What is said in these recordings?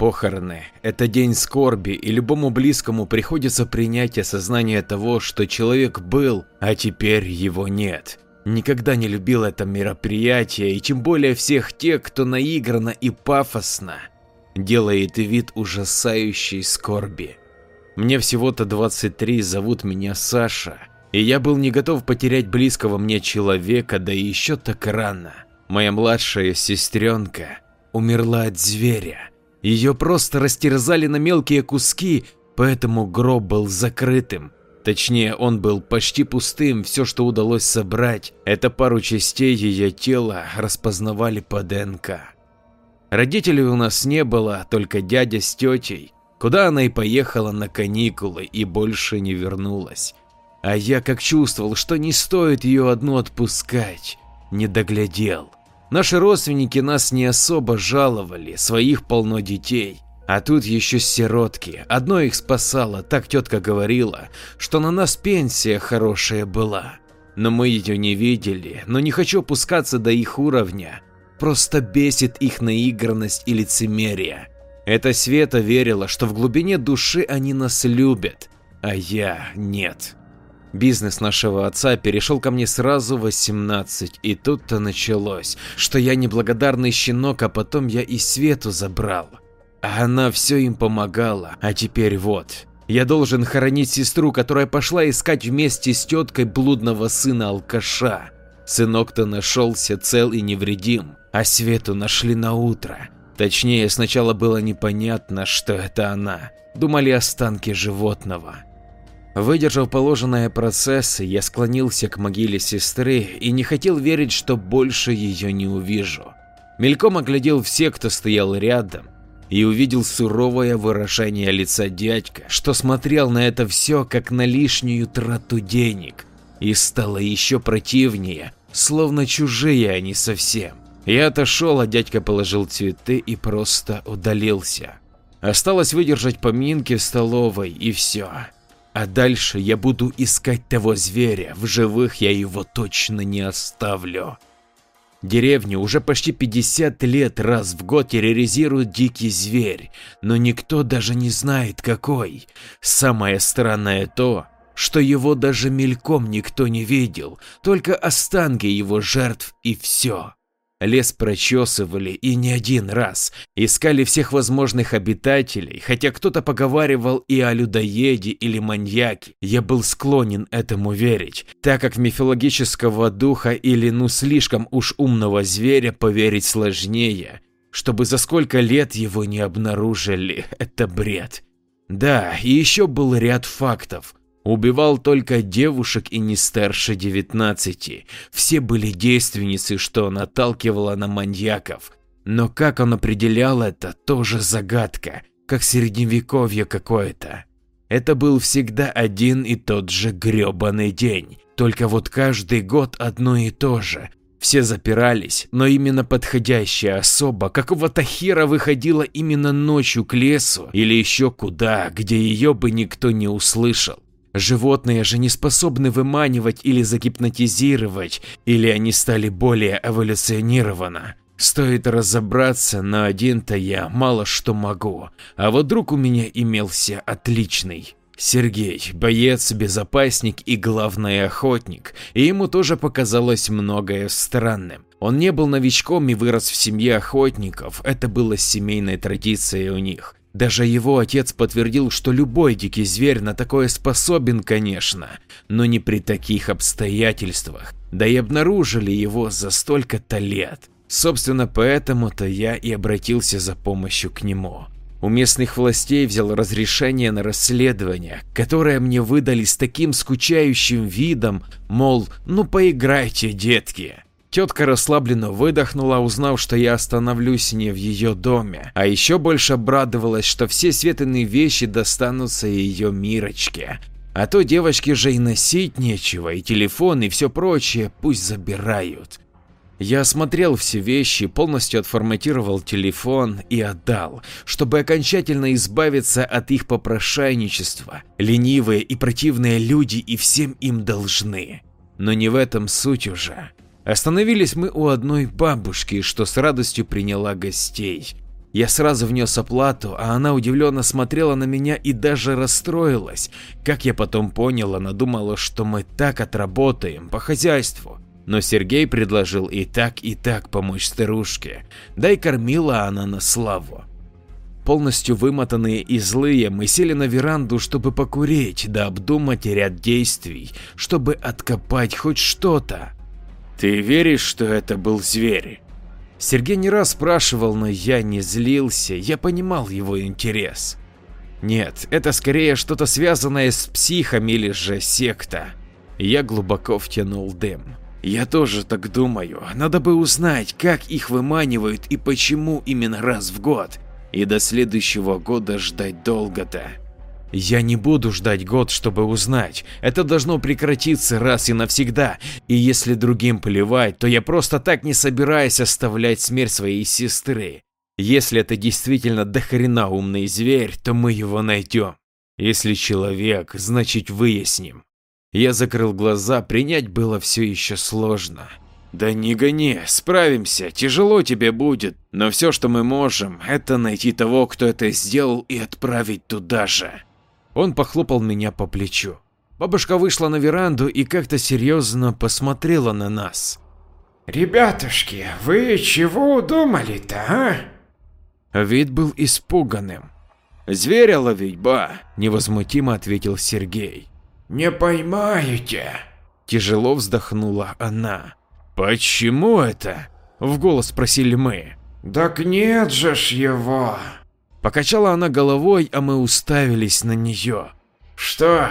Похороны – это день скорби, и любому близкому приходится принять осознание того, что человек был, а теперь его нет. Никогда не любил это мероприятие, и тем более всех тех, кто наигранно и пафосно делает вид ужасающей скорби. Мне всего-то 23, зовут меня Саша, и я был не готов потерять близкого мне человека, да еще так рано. Моя младшая сестренка умерла от зверя. Ее просто растерзали на мелкие куски, поэтому гроб был закрытым. Точнее, он был почти пустым, все, что удалось собрать, это пару частей ее тела распознавали по ДНК. Родителей у нас не было, только дядя с тетей, куда она и поехала на каникулы и больше не вернулась. А я как чувствовал, что не стоит ее одну отпускать, не доглядел. Наши родственники нас не особо жаловали, своих полно детей. А тут еще сиротки, одно их спасало, так тетка говорила, что на нас пенсия хорошая была. Но мы ее не видели, но не хочу опускаться до их уровня. Просто бесит их наигранность и лицемерие. Эта Света верила, что в глубине души они нас любят, а я нет. Бизнес нашего отца перешел ко мне сразу в 18, и тут-то началось, что я неблагодарный щенок, а потом я и Свету забрал. А она все им помогала, а теперь вот. Я должен хоронить сестру, которая пошла искать вместе с теткой блудного сына алкаша. Сынок-то нашелся цел и невредим, а Свету нашли на утро. Точнее, сначала было непонятно, что это она. Думали останки животного. Выдержав положенные процессы, я склонился к могиле сестры и не хотел верить, что больше ее не увижу. Мельком оглядел всех, кто стоял рядом, и увидел суровое выражение лица дядька, что смотрел на это все как на лишнюю трату денег. И стало еще противнее, словно чужие они совсем. Я отошел, а дядька положил цветы и просто удалился. Осталось выдержать поминки в столовой и все. А дальше я буду искать того зверя, в живых я его точно не оставлю. Деревню уже почти 50 лет раз в год терроризирует дикий зверь, но никто даже не знает какой. Самое странное то, что его даже мельком никто не видел, только останки его жертв и все. Лес прочесывали и не один раз, искали всех возможных обитателей, хотя кто-то поговаривал и о людоеде или маньяке. Я был склонен этому верить, так как мифологического духа или ну слишком уж умного зверя поверить сложнее. Чтобы за сколько лет его не обнаружили, это бред. Да, и еще был ряд фактов. Убивал только девушек и не старше 19. Все были действенницы, что наталкивало на маньяков. Но как он определял это, тоже загадка, как средневековье какое-то. Это был всегда один и тот же грёбаный день, только вот каждый год одно и то же. Все запирались, но именно подходящая особа какого-то хера выходила именно ночью к лесу или еще куда, где ее бы никто не услышал. Животные же не способны выманивать или загипнотизировать, или они стали более эволюционированы. Стоит разобраться, на один-то я мало что могу, а вот друг у меня имелся отличный. Сергей, боец, безопасник и главный охотник, и ему тоже показалось многое странным. Он не был новичком и вырос в семье охотников, это было семейной традицией у них. Даже его отец подтвердил, что любой дикий зверь на такое способен, конечно, но не при таких обстоятельствах, да и обнаружили его за столько-то лет. Собственно, поэтому-то я и обратился за помощью к нему. У местных властей взял разрешение на расследование, которое мне выдали с таким скучающим видом, мол, ну поиграйте, детки. Тетка расслабленно выдохнула, узнав, что я остановлюсь не в ее доме, а еще больше обрадовалась, что все светлые вещи достанутся ее Мирочке. А то девочке же и носить нечего, и телефон, и все прочее пусть забирают. Я осмотрел все вещи, полностью отформатировал телефон и отдал, чтобы окончательно избавиться от их попрошайничества. Ленивые и противные люди и всем им должны. Но не в этом суть уже. Остановились мы у одной бабушки, что с радостью приняла гостей. Я сразу внес оплату, а она удивленно смотрела на меня и даже расстроилась. Как я потом понял, она думала, что мы так отработаем по хозяйству. Но Сергей предложил и так, и так помочь старушке, да и кормила она на славу. Полностью вымотанные и злые, мы сели на веранду, чтобы покурить, да обдумать ряд действий, чтобы откопать хоть что-то. Ты веришь, что это был зверь? Сергей не раз спрашивал, но я не злился, я понимал его интерес. Нет, это скорее что-то связанное с психами или же секта. Я глубоко втянул дым. Я тоже так думаю, надо бы узнать, как их выманивают и почему именно раз в год. И до следующего года ждать долго-то. Я не буду ждать год, чтобы узнать. Это должно прекратиться раз и навсегда. И если другим плевать, то я просто так не собираюсь оставлять смерть своей сестры. Если это действительно дохрена умный зверь, то мы его найдем. Если человек, значит выясним. Я закрыл глаза, принять было все еще сложно. Да не гони, справимся, тяжело тебе будет, но все, что мы можем, это найти того, кто это сделал и отправить туда же. Он похлопал меня по плечу. Бабушка вышла на веранду и как-то серьезно посмотрела на нас. «Ребятушки, вы чего удумали-то, а?» Вид был испуганным. «Зверя ловить, ба!» – невозмутимо ответил Сергей. «Не поймаете!» Тяжело вздохнула она. «Почему это?» – в голос спросили мы. «Так нет же ж его!» Покачала она головой, а мы уставились на нее. «Что,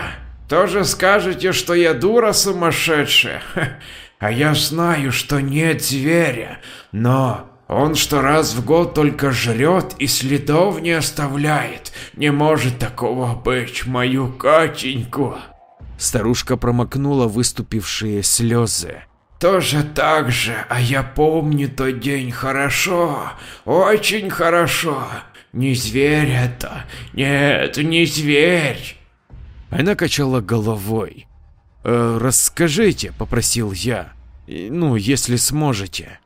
тоже скажете, что я дура сумасшедшая? А я знаю, что нет зверя, но он что раз в год только жрет и следов не оставляет. Не может такого быть, мою Катеньку!» Старушка промокнула выступившие слезы. Тоже так же, а я помню тот день хорошо, очень хорошо. Не зверь это, нет, не зверь. Она качала головой. «Э, «Расскажите», — попросил я, — «ну, если сможете».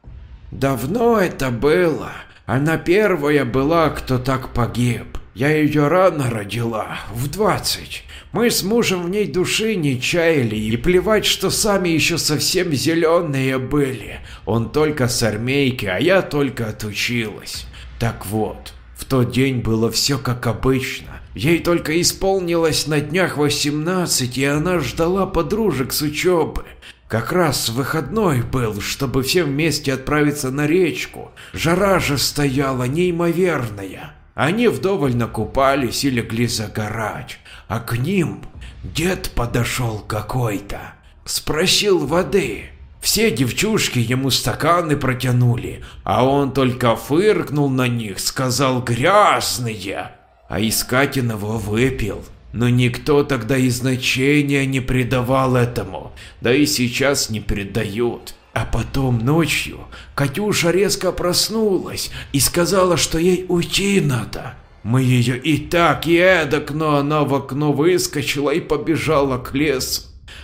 «Давно это было. Она первая была, кто так погиб. Я ее рано родила, в двадцать. Мы с мужем в ней души не чаяли, и плевать, что сами еще совсем зеленые были. Он только с армейки, а я только отучилась. Так вот, в тот день было все как обычно. Ей только исполнилось на днях 18, и она ждала подружек с учебы. Как раз выходной был, чтобы все вместе отправиться на речку. Жара же стояла неимоверная. Они вдоволь накупались и легли загорать а к ним дед подошел какой-то. Спросил воды. Все девчушки ему стаканы протянули, а он только фыркнул на них, сказал грязные. А Искатин его выпил. Но никто тогда и значения не придавал этому, да и сейчас не придают. А потом ночью Катюша резко проснулась и сказала, что ей уйти надо. Мы ее и так, и эдак, но она в окно выскочила и побежала к лесу.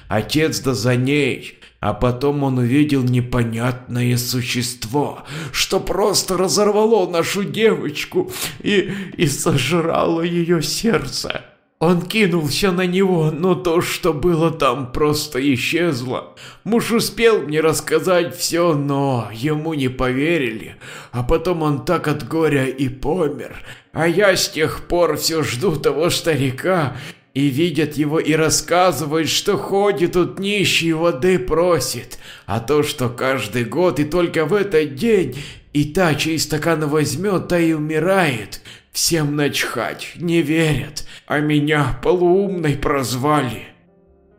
Отец да за ней, а потом он увидел непонятное существо, что просто разорвало нашу девочку и, и сожрало ее сердце. Он кинулся на него, но то, что было там, просто исчезло. Муж успел мне рассказать все, но ему не поверили. А потом он так от горя и помер. А я с тех пор все жду того старика, и видят его и рассказывают, что ходит тут нищий воды просит, а то, что каждый год и только в этот день и та, чей стакан возьмет, та и умирает. Всем начхать, не верят, а меня полуумной прозвали.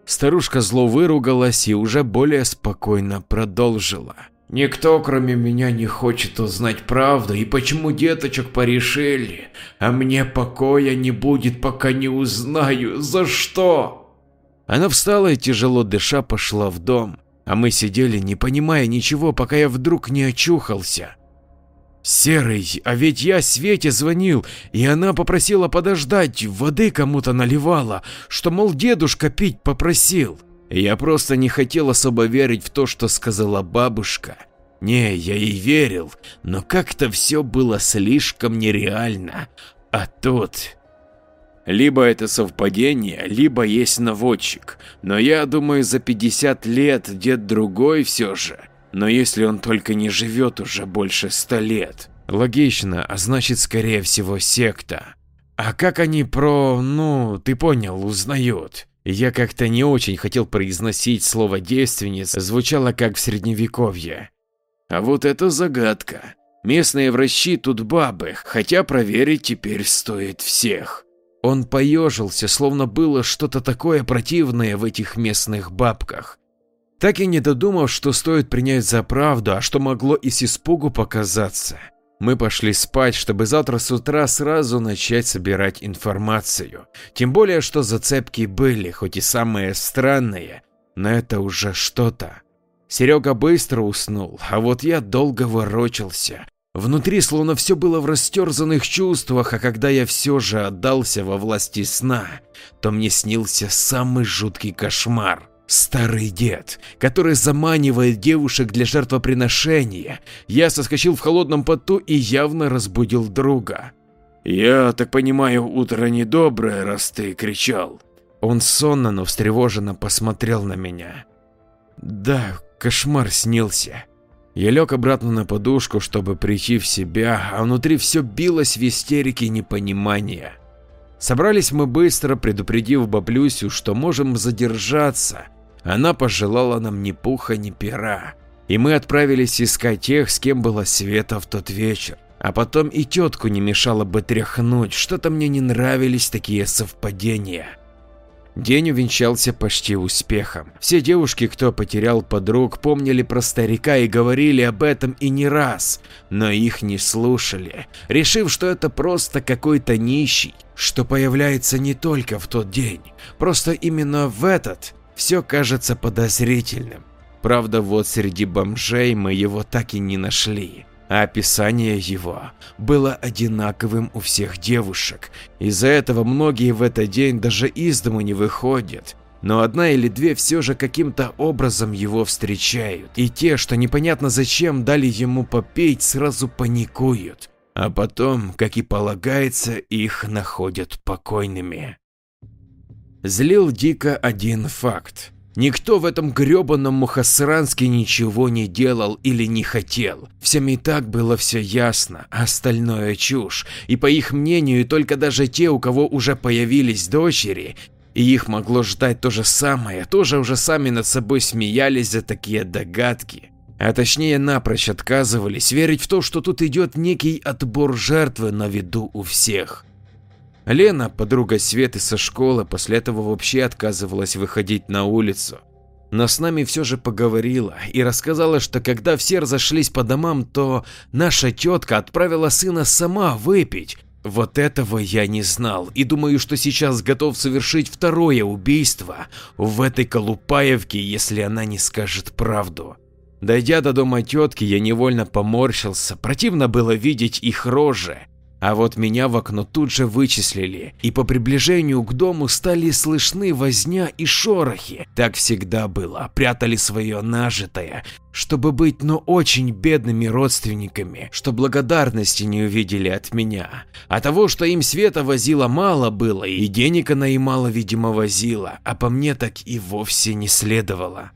Старушка зло выругалась и уже более спокойно продолжила. Никто, кроме меня, не хочет узнать правду и почему деточек порешили, а мне покоя не будет, пока не узнаю, за что. Она встала и тяжело дыша пошла в дом, а мы сидели, не понимая ничего, пока я вдруг не очухался. Серый, а ведь я Свете звонил, и она попросила подождать, воды кому-то наливала, что, мол, дедушка пить попросил. Я просто не хотел особо верить в то, что сказала бабушка. Не, я ей верил, но как-то все было слишком нереально. А тут... Либо это совпадение, либо есть наводчик, но я думаю за 50 лет дед другой все же. Но если он только не живет уже больше ста лет. Логично, а значит скорее всего секта. А как они про, ну, ты понял, узнают? Я как-то не очень хотел произносить слово девственниц, звучало как в средневековье. А вот это загадка. Местные врачи тут бабы, хотя проверить теперь стоит всех. Он поежился, словно было что-то такое противное в этих местных бабках. Так и не додумав, что стоит принять за правду, а что могло и с испугу показаться. Мы пошли спать, чтобы завтра с утра сразу начать собирать информацию. Тем более, что зацепки были, хоть и самые странные, но это уже что-то. Серега быстро уснул, а вот я долго ворочался, Внутри словно все было в растерзанных чувствах, а когда я все же отдался во власти сна, то мне снился самый жуткий кошмар. Старый дед, который заманивает девушек для жертвоприношения. Я соскочил в холодном поту и явно разбудил друга. «Я так понимаю, утро недоброе, раз ты кричал». Он сонно, но встревоженно посмотрел на меня. «Да, кошмар снился». Я лег обратно на подушку, чтобы прийти в себя, а внутри все билось в истерике непонимания. Собрались мы быстро, предупредив баблюсю, что можем задержаться. Она пожелала нам ни пуха, ни пера. И мы отправились искать тех, с кем была Света в тот вечер. А потом и тетку не мешало бы тряхнуть, что-то мне не нравились такие совпадения. День увенчался почти успехом. Все девушки, кто потерял подруг, помнили про старика и говорили об этом и не раз, но их не слушали, решив, что это просто какой-то нищий, что появляется не только в тот день, просто именно в этот все кажется подозрительным. Правда, вот среди бомжей мы его так и не нашли а описание его было одинаковым у всех девушек. Из-за этого многие в этот день даже из дому не выходят. Но одна или две все же каким-то образом его встречают, и те, что непонятно зачем дали ему попеть, сразу паникуют, а потом, как и полагается, их находят покойными. Злил дико один факт. Никто в этом гребаном Мухасранске ничего не делал или не хотел. Всем и так было все ясно, остальное чушь. И по их мнению, только даже те, у кого уже появились дочери, и их могло ждать то же самое, тоже уже сами над собой смеялись за такие догадки. А точнее напрочь отказывались верить в то, что тут идет некий отбор жертвы на виду у всех. Лена, подруга Светы со школы, после этого вообще отказывалась выходить на улицу. Но с нами все же поговорила и рассказала, что когда все разошлись по домам, то наша тетка отправила сына сама выпить. Вот этого я не знал и думаю, что сейчас готов совершить второе убийство в этой Колупаевке, если она не скажет правду. Дойдя до дома тетки, я невольно поморщился, противно было видеть их рожи. А вот меня в окно тут же вычислили, и по приближению к дому стали слышны возня и шорохи. Так всегда было, прятали свое нажитое, чтобы быть но очень бедными родственниками, что благодарности не увидели от меня. А того, что им Света возила мало было, и денег она и мало, видимо, возила, а по мне так и вовсе не следовало.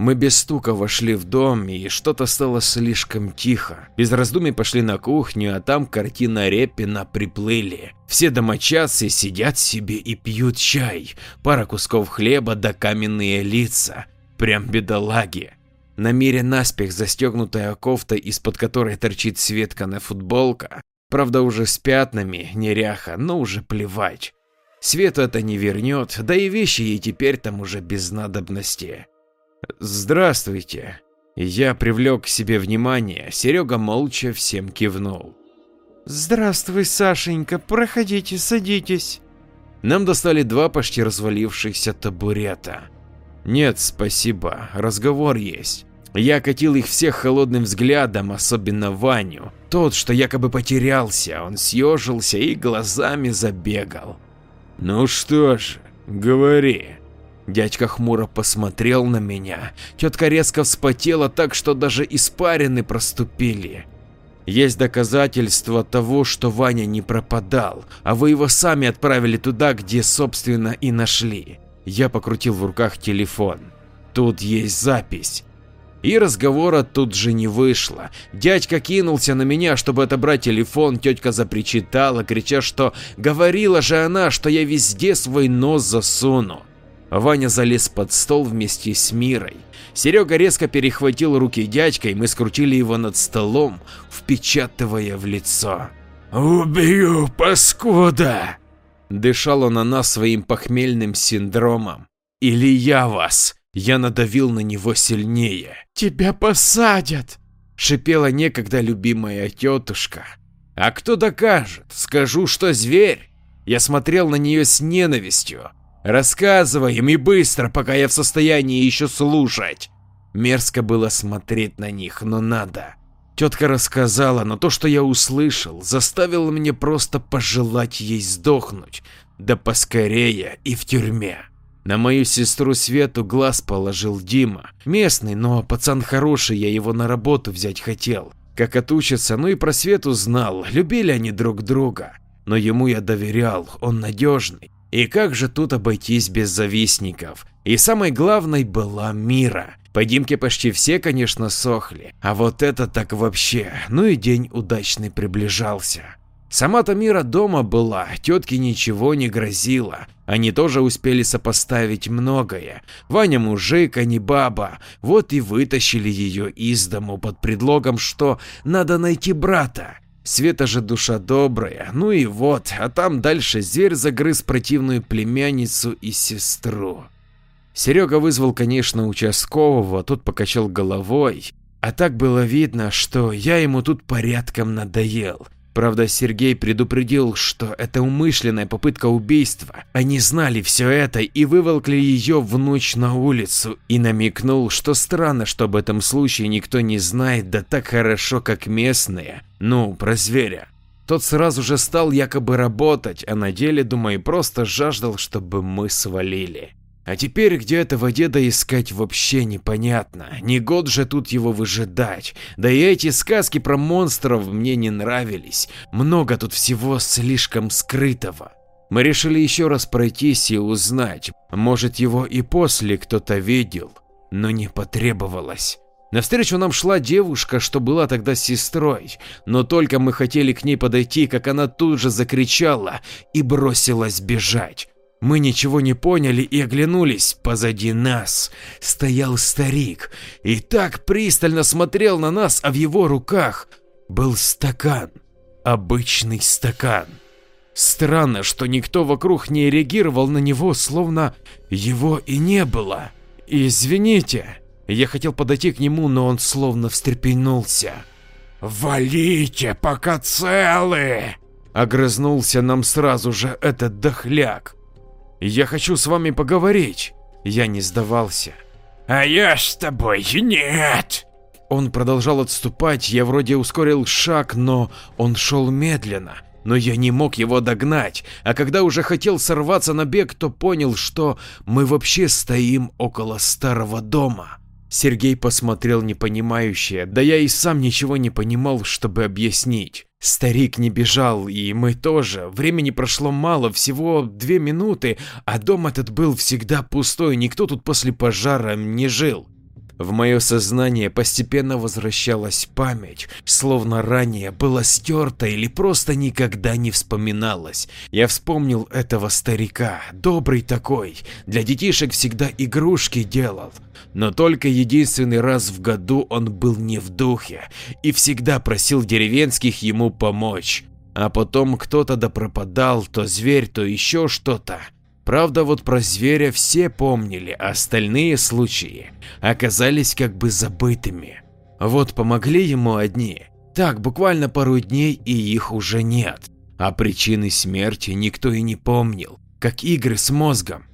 Мы без стука вошли в дом, и что-то стало слишком тихо. Без раздумий пошли на кухню, а там картина Репина приплыли. Все домочадцы сидят себе и пьют чай, пара кусков хлеба да каменные лица. Прям бедолаги. На мире наспех застегнутая кофта, из-под которой торчит Светкана футболка. Правда уже с пятнами, неряха, но уже плевать. Свету это не вернет, да и вещи ей теперь там уже без надобности. «Здравствуйте». Я привлек к себе внимание, Серега молча всем кивнул. «Здравствуй, Сашенька, проходите, садитесь». Нам достали два почти развалившихся табурета. Нет, спасибо, разговор есть. Я катил их всех холодным взглядом, особенно Ваню. Тот, что якобы потерялся, он съежился и глазами забегал. Ну что ж, говори. Дядька хмуро посмотрел на меня, тетка резко вспотела так, что даже испарины проступили. Есть доказательства того, что Ваня не пропадал, а вы его сами отправили туда, где собственно и нашли. Я покрутил в руках телефон. Тут есть запись. И разговора тут же не вышло. Дядька кинулся на меня, чтобы отобрать телефон, тетка запричитала, крича, что говорила же она, что я везде свой нос засуну. Ваня залез под стол вместе с Мирой. Серега резко перехватил руки дядька, и мы скрутили его над столом, впечатывая в лицо. «Убью, паскуда!» Дышал он на нас своим похмельным синдромом. «Или я вас!» Я надавил на него сильнее. «Тебя посадят!» Шипела некогда любимая тетушка. «А кто докажет? Скажу, что зверь!» Я смотрел на нее с ненавистью. Рассказывай им и быстро, пока я в состоянии еще слушать. Мерзко было смотреть на них, но надо. Тетка рассказала, но то, что я услышал, заставило меня просто пожелать ей сдохнуть, да поскорее и в тюрьме. На мою сестру Свету глаз положил Дима. Местный, но пацан хороший, я его на работу взять хотел. Как отучится, ну и про Свету знал, любили они друг друга. Но ему я доверял, он надежный. И как же тут обойтись без завистников? И самой главной была Мира. По Димке почти все, конечно, сохли, а вот это так вообще, ну и день удачный приближался. Сама-то Мира дома была, тетке ничего не грозило, они тоже успели сопоставить многое. Ваня мужик, а не баба, вот и вытащили ее из дому под предлогом, что надо найти брата. Света же душа добрая, ну и вот, а там дальше зверь загрыз противную племянницу и сестру. Серега вызвал, конечно, участкового, тот покачал головой, а так было видно, что я ему тут порядком надоел. Правда, Сергей предупредил, что это умышленная попытка убийства. Они знали все это и выволкли ее в ночь на улицу и намекнул, что странно, что об этом случае никто не знает, да так хорошо, как местные. Ну, про зверя. Тот сразу же стал якобы работать, а на деле, думаю, просто жаждал, чтобы мы свалили. А теперь где этого деда искать вообще непонятно, не год же тут его выжидать, да и эти сказки про монстров мне не нравились, много тут всего слишком скрытого. Мы решили еще раз пройтись и узнать, может его и после кто-то видел, но не потребовалось. Навстречу нам шла девушка, что была тогда сестрой, но только мы хотели к ней подойти, как она тут же закричала и бросилась бежать. Мы ничего не поняли и оглянулись. Позади нас стоял старик и так пристально смотрел на нас, а в его руках был стакан. Обычный стакан. Странно, что никто вокруг не реагировал на него, словно его и не было. Извините, я хотел подойти к нему, но он словно встрепенулся. «Валите, пока целы!» Огрызнулся нам сразу же этот дохляк. Я хочу с вами поговорить. Я не сдавался. А я с тобой нет. Он продолжал отступать, я вроде ускорил шаг, но он шел медленно. Но я не мог его догнать, а когда уже хотел сорваться на бег, то понял, что мы вообще стоим около старого дома. Сергей посмотрел непонимающе, да я и сам ничего не понимал, чтобы объяснить. Старик не бежал, и мы тоже. Времени прошло мало, всего две минуты, а дом этот был всегда пустой, никто тут после пожара не жил. В мое сознание постепенно возвращалась память, словно ранее была стерта или просто никогда не вспоминалась. Я вспомнил этого старика, добрый такой, для детишек всегда игрушки делал. Но только единственный раз в году он был не в духе и всегда просил деревенских ему помочь. А потом кто-то да пропадал, то зверь, то еще что-то. Правда, вот про зверя все помнили, а остальные случаи оказались как бы забытыми. Вот помогли ему одни, так буквально пару дней и их уже нет. А причины смерти никто и не помнил, как игры с мозгом.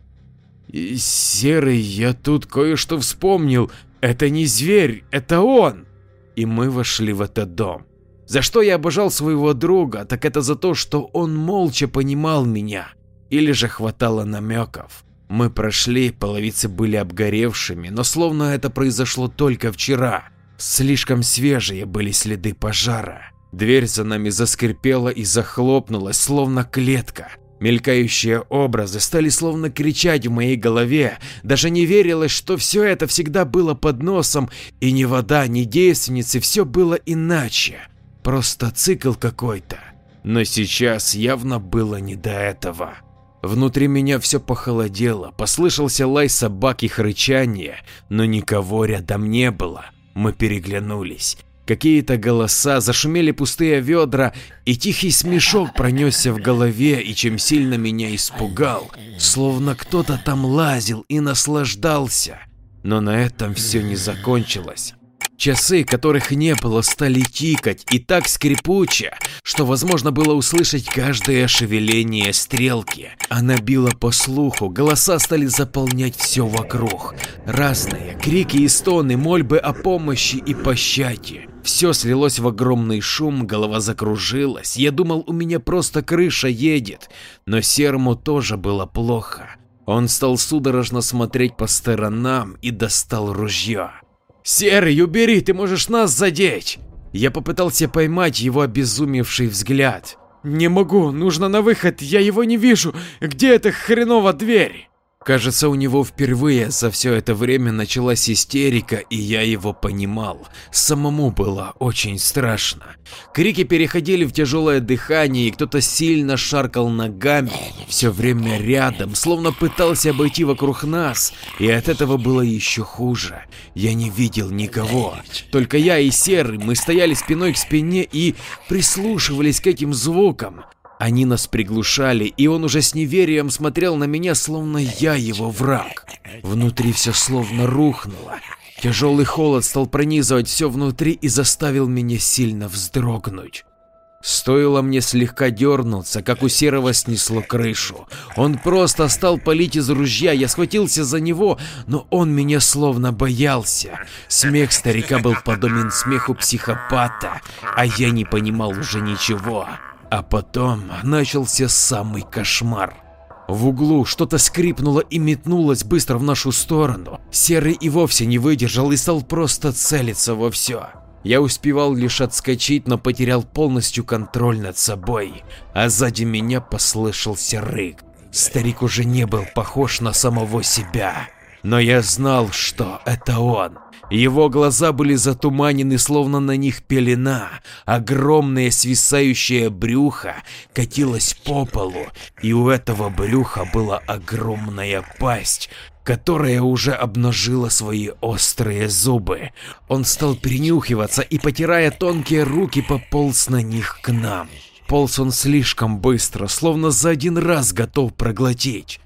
Серый, я тут кое-что вспомнил, это не зверь, это он. И мы вошли в этот дом. За что я обожал своего друга, так это за то, что он молча понимал меня или же хватало намеков. Мы прошли, половицы были обгоревшими, но словно это произошло только вчера. Слишком свежие были следы пожара. Дверь за нами заскрипела и захлопнулась, словно клетка. Мелькающие образы стали словно кричать в моей голове, даже не верилось, что все это всегда было под носом, и ни вода, ни девственницы, все было иначе, просто цикл какой-то. Но сейчас явно было не до этого. Внутри меня все похолодело, послышался лай собак и рычание, но никого рядом не было. Мы переглянулись. Какие-то голоса, зашумели пустые ведра, и тихий смешок пронесся в голове, и чем сильно меня испугал, словно кто-то там лазил и наслаждался. Но на этом все не закончилось. Часы, которых не было, стали тикать и так скрипуче, что возможно было услышать каждое шевеление стрелки. Она била по слуху, голоса стали заполнять все вокруг. Разные крики и стоны, мольбы о помощи и пощаде. Все слилось в огромный шум, голова закружилась. Я думал, у меня просто крыша едет, но Серму тоже было плохо. Он стал судорожно смотреть по сторонам и достал ружье. «Серый, убери, ты можешь нас задеть!» Я попытался поймать его обезумевший взгляд. «Не могу, нужно на выход, я его не вижу. Где эта хренова дверь?» Кажется, у него впервые за все это время началась истерика, и я его понимал. Самому было очень страшно. Крики переходили в тяжелое дыхание, и кто-то сильно шаркал ногами, все время рядом, словно пытался обойти вокруг нас, и от этого было еще хуже. Я не видел никого, только я и Серый, мы стояли спиной к спине и прислушивались к этим звукам. Они нас приглушали, и он уже с неверием смотрел на меня, словно я его враг. Внутри все словно рухнуло. Тяжелый холод стал пронизывать все внутри и заставил меня сильно вздрогнуть. Стоило мне слегка дернуться, как у Серого снесло крышу. Он просто стал палить из ружья, я схватился за него, но он меня словно боялся. Смех старика был подобен смеху психопата, а я не понимал уже ничего. А потом начался самый кошмар. В углу что-то скрипнуло и метнулось быстро в нашу сторону. Серый и вовсе не выдержал и стал просто целиться во все. Я успевал лишь отскочить, но потерял полностью контроль над собой, а сзади меня послышался рык. Старик уже не был похож на самого себя, но я знал, что это он. Его глаза были затуманены, словно на них пелена, огромное свисающее брюхо катилось по полу, и у этого брюха была огромная пасть, которая уже обнажила свои острые зубы. Он стал принюхиваться и, потирая тонкие руки, пополз на них к нам. Полз он слишком быстро, словно за один раз готов проглотить.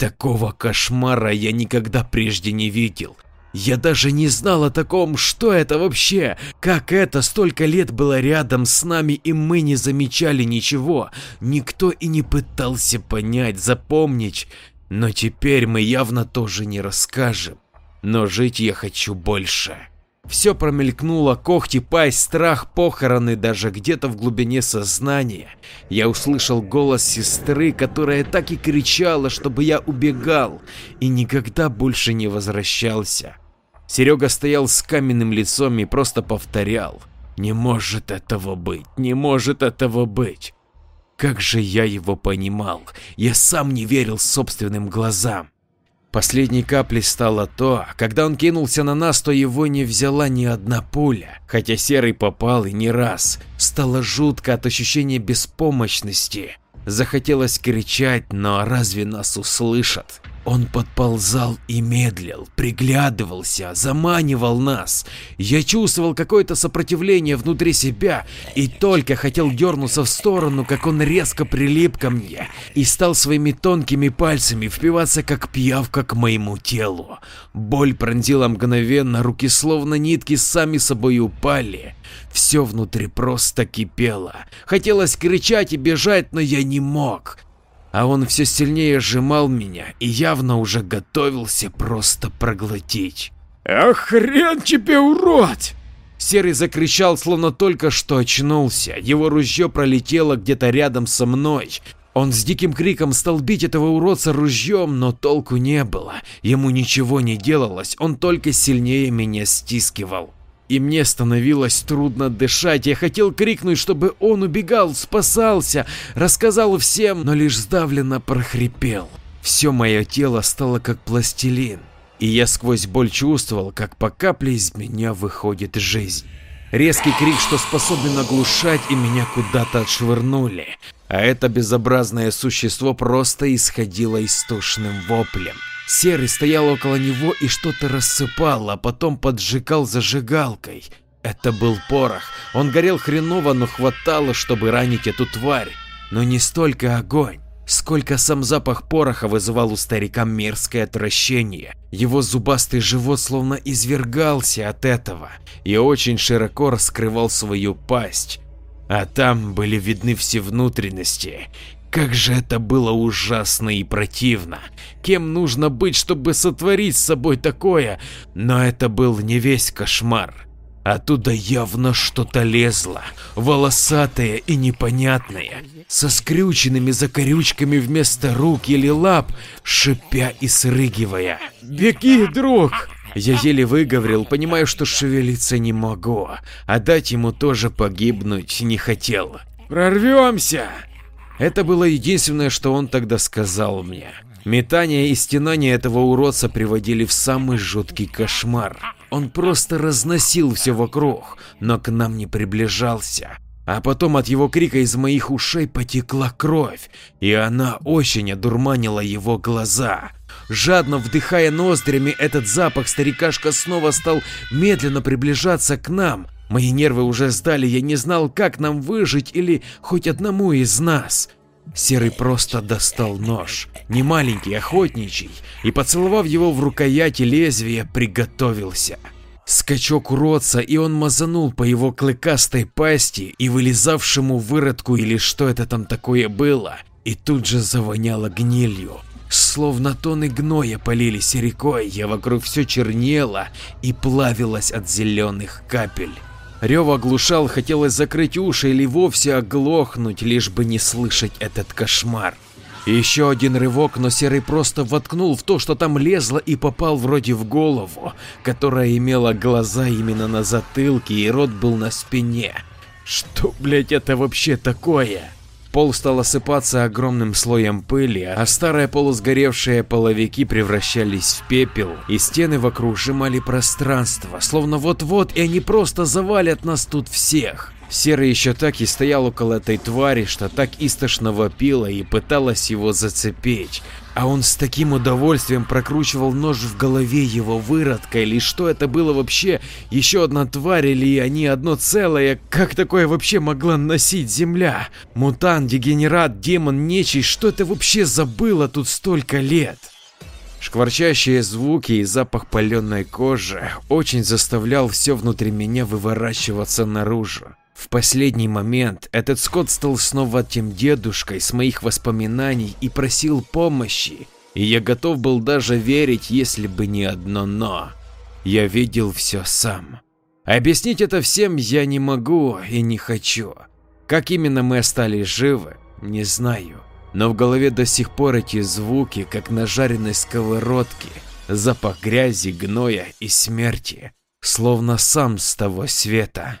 Такого кошмара я никогда прежде не видел. Я даже не знал о таком, что это вообще, как это столько лет было рядом с нами и мы не замечали ничего, никто и не пытался понять, запомнить, но теперь мы явно тоже не расскажем. Но жить я хочу больше. Все промелькнуло, когти, пасть, страх, похороны, даже где-то в глубине сознания. Я услышал голос сестры, которая так и кричала, чтобы я убегал и никогда больше не возвращался. Серега стоял с каменным лицом и просто повторял. Не может этого быть, не может этого быть. Как же я его понимал, я сам не верил собственным глазам. Последней каплей стало то, когда он кинулся на нас, то его не взяла ни одна пуля, хотя Серый попал и не раз. Стало жутко от ощущения беспомощности. Захотелось кричать, но разве нас услышат? Он подползал и медлил, приглядывался, заманивал нас. Я чувствовал какое-то сопротивление внутри себя и только хотел дернуться в сторону, как он резко прилип ко мне и стал своими тонкими пальцами впиваться как пиявка к моему телу. Боль пронзила мгновенно, руки словно нитки сами собой упали. Все внутри просто кипело. Хотелось кричать и бежать, но я не мог а он все сильнее сжимал меня и явно уже готовился просто проглотить. «Охрен тебе, урод!» Серый закричал, словно только что очнулся. Его ружье пролетело где-то рядом со мной. Он с диким криком стал бить этого уродца ружьем, но толку не было. Ему ничего не делалось, он только сильнее меня стискивал. И мне становилось трудно дышать. Я хотел крикнуть, чтобы он убегал, спасался, рассказал всем, но лишь сдавленно прохрипел. Все мое тело стало как пластилин, и я сквозь боль чувствовал, как по капле из меня выходит жизнь. Резкий крик, что способен оглушать, и меня куда-то отшвырнули. А это безобразное существо просто исходило истошным воплем. Серый стоял около него и что-то рассыпал, а потом поджигал зажигалкой. Это был порох. Он горел хреново, но хватало, чтобы ранить эту тварь. Но не столько огонь сколько сам запах пороха вызывал у старика мерзкое отвращение. Его зубастый живот словно извергался от этого и очень широко раскрывал свою пасть. А там были видны все внутренности. Как же это было ужасно и противно. Кем нужно быть, чтобы сотворить с собой такое? Но это был не весь кошмар. Оттуда явно что-то лезло, волосатое и непонятное, со скрюченными закорючками вместо рук или лап, шипя и срыгивая. «Беги, друг!» Я еле выговорил, понимая, что шевелиться не могу, а дать ему тоже погибнуть не хотел. «Прорвемся!» Это было единственное, что он тогда сказал мне. Метание и стенание этого уродца приводили в самый жуткий кошмар. Он просто разносил все вокруг, но к нам не приближался. А потом от его крика из моих ушей потекла кровь, и она очень одурманила его глаза. Жадно вдыхая ноздрями этот запах, старикашка снова стал медленно приближаться к нам. Мои нервы уже сдали, я не знал, как нам выжить или хоть одному из нас. Серый просто достал нож, не маленький, охотничий, и поцеловав его в рукояти лезвия, приготовился. Скачок уродца, и он мазанул по его клыкастой пасти и вылезавшему выродку или что это там такое было, и тут же завоняло гнилью. Словно тонны гноя полились рекой, а вокруг все чернело и плавилось от зеленых капель. Рев оглушал, хотелось закрыть уши или вовсе оглохнуть, лишь бы не слышать этот кошмар. еще один рывок, но Серый просто воткнул в то, что там лезло и попал вроде в голову, которая имела глаза именно на затылке и рот был на спине. Что, блять, это вообще такое? Пол стал осыпаться огромным слоем пыли, а старые полусгоревшие половики превращались в пепел, и стены вокруг сжимали пространство, словно вот-вот и они просто завалят нас тут всех. Серый еще так и стоял около этой твари, что так истошно вопила и пыталась его зацепить. А он с таким удовольствием прокручивал нож в голове его выродка, или что это было вообще, еще одна тварь или они одно целое, как такое вообще могла носить земля? Мутант, дегенерат, демон, нечисть, что это вообще забыло тут столько лет? Шкварчащие звуки и запах паленой кожи очень заставлял все внутри меня выворачиваться наружу. В последний момент этот Скотт стал снова тем дедушкой с моих воспоминаний и просил помощи, и я готов был даже верить, если бы не одно «но». Я видел все сам. Объяснить это всем я не могу и не хочу. Как именно мы остались живы, не знаю. Но в голове до сих пор эти звуки, как на жареной сковородке, запах грязи, гноя и смерти, словно сам с того света.